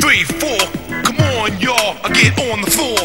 three, four. Come on, y'all, I get on the floor.